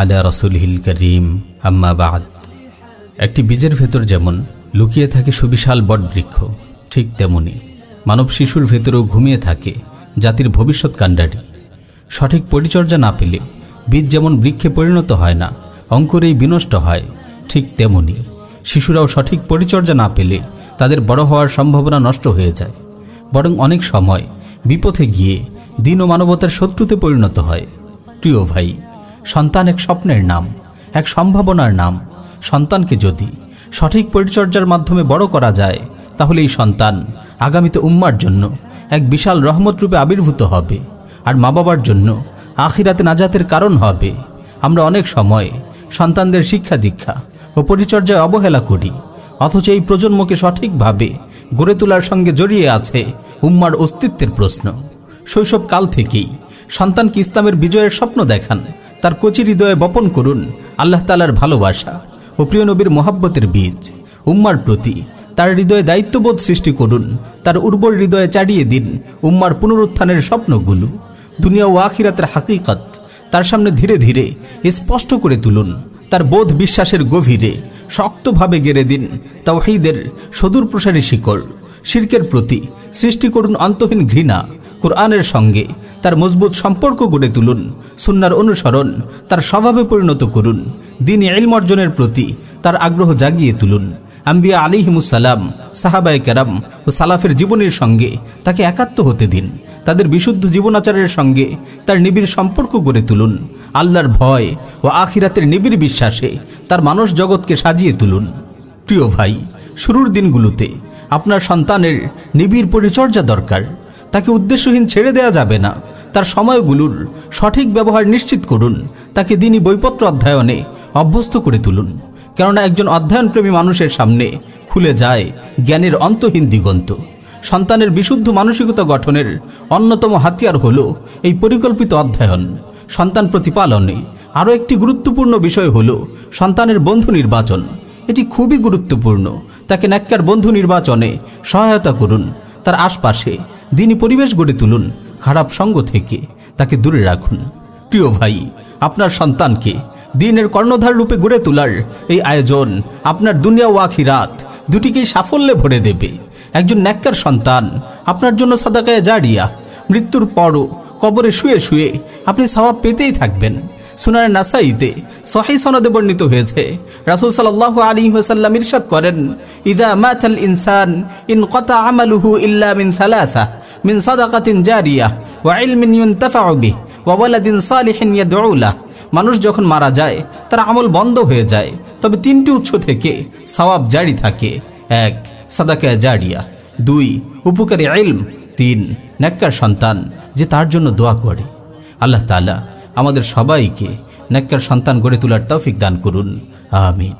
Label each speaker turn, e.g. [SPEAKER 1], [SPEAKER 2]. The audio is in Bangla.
[SPEAKER 1] আলা একটি বীজের ভেতর যেমন লুকিয়ে থাকে সুবিশাল বটবৃক্ষ, ঠিক তেমনি মানব শিশুর ভেতরেও ঘুমিয়ে থাকে জাতির ভবিষ্যৎ কাণ্ডারি। সঠিক পরিচর্যা না পেলে বীজ যেমন বৃক্ষে পরিণত হয় না, অঙ্কুরেই বিনষ্ট হয়, ঠিক তেমনি শিশুরাও সঠিক পরিচর্যা না পেলে তাদের বড় হওয়ার সম্ভাবনা নষ্ট হয়ে যায়। বরং অনেক সময় বিপথে গিয়ে দিন ও মানবতার শত্রুতে পরিণত হয়। প্রিয় ভাই, সন্তান এক স্বপ্নের নাম, এক সম্ভাবনার নাম। সন্তানকে যদি সঠিক পরিচর্যার মাধ্যমে বড় করা যায় তাহলে এই সন্তান আগামীতে উম্মার জন্য এক বিশাল রহমত রূপে আবির্ভূত হবে। আর মা বাবার জন্য আখিরাতে নাজাতের কারণ হবে। আমরা অনেক সময় সন্তানদের শিক্ষা দীক্ষা ও পরিচর্যায় অবহেলা করি, অথচ এই প্রজন্মকে সঠিকভাবে গড়ে তোলার সঙ্গে জড়িয়ে আছে উম্মার অস্তিত্বের প্রশ্ন। শৈশব কাল থেকেই সন্তানকে ইসলামের বিজয়ের স্বপ্ন দেখান, তার কচি হৃদয়ে বপন করুন আল্লাহ তালার ভালোবাসা ও প্রিয় নবীর মোহাব্বতের বীজ। উম্মার প্রতি তার হৃদয়ে দায়িত্ববোধ সৃষ্টি করুন, তার উর্বর হৃদয়ে চাড়িয়ে দিন উম্মার পুনরুত্থানের স্বপ্নগুলো। দুনিয়া ও আখিরাতের হাকিকত তার সামনে ধীরে ধীরে স্পষ্ট করে তুলুন, তার বোধ বিশ্বাসের গভীরে শক্তভাবে গেড়ে দিন তাওহিদের সদূর প্রসারী শিকড়। শির্কের প্রতি সৃষ্টি করুন অন্তহীন ঘৃণা কোরআনের সঙ্গে তার মজবুত সম্পর্ক গড়ে তুলুন, সুন্নার অনুসরণ তার স্বভাবে পরিণত করুন, দিন এলম অর্জনের প্রতি তার আগ্রহ জাগিয়ে তুলুন। আম্বিয়া আলিহিমুসালাম সাহাবায় কেরাম ও সালাফের জীবনের সঙ্গে তাকে একাত্ম হতে দিন। তাদের বিশুদ্ধ জীবনাচারের সঙ্গে তার নিবিড় সম্পর্ক গড়ে তুলুন। আল্লাহর ভয় ও আখিরাতের নিবিড় বিশ্বাসে তার মানুষ জগৎকে সাজিয়ে তুলুন। প্রিয় ভাই, শুরুর দিনগুলোতে আপনার সন্তানের নিবিড় পরিচর্যা দরকার। তাকে উদ্দেশ্যহীন ছেড়ে দেওয়া যাবে না। তার সময়গুলোর সঠিক ব্যবহার নিশ্চিত করুন। তাকে দিনই বইপত্র অধ্যয়নে অভ্যস্ত করে তুলুন। কেননা একজন অধ্যয়নপ্রেমী মানুষের সামনে খুলে যায় জ্ঞানের অন্তহীন দিগন্ত। সন্তানের বিশুদ্ধ মানসিকতা গঠনের অন্যতম হাতিয়ার হল এই পরিকল্পিত অধ্যয়ন। সন্তান প্রতিপালনে আরও একটি গুরুত্বপূর্ণ বিষয় হল সন্তানের বন্ধু নির্বাচন। এটি খুবই গুরুত্বপূর্ণ। তাকে ন্যাক্কার বন্ধু নির্বাচনে সহায়তা করুন। তার আশপাশে দিনই পরিবেশ গড়ে তুলুন, খারাপ সঙ্গ থেকে তাকে দূরে রাখুন। প্রিয় ভাই, আপনার সন্তানকে দিনের কর্ণধার রূপে গড়ে তোলার এই আয়োজন আপনার দুনিয়া ও আখিরাত দুটিকেই সাফল্যে ভরে দেবে। একজন ন্যাক্কার সন্তান আপনার জন্য সাদাকায় জারিয়া মৃত্যুর পরও কবরে শুয়ে শুয়ে আপনি স্বভাব পেতেই থাকবেন। সুনার নাসাইতে সহি সনদে বর্ণিত হয়েছে, রাসুল সাল্লাহ আলী ওসাল্লাম ইরশাদ করেন ইদা মাথাল ইনসান ইন কতা আমালুহু ইল্লা মিন সালাসা। মিন সাদাকাতিন জারিয়া, ওয়া বিহি, ওয়া ওয়ালাদিন সালিহিন ইয়াদউ লাহ মানুষ যখন মারা যায়, তার আমল বন্ধ হয়ে যায়। তবে তিনটি উৎস থেকে সওয়াব জারি থাকে। এক, সাদাকা জারিয়া। দুই, উপকারী ইলম। তিন, নেককার সন্তান, যে তার জন্য দোয়া করে। আল্লাহ তালা আমাদের সবাইকে নেককার সন্তান গড়ে তোলার তৌফিক দান করুন। আমিন।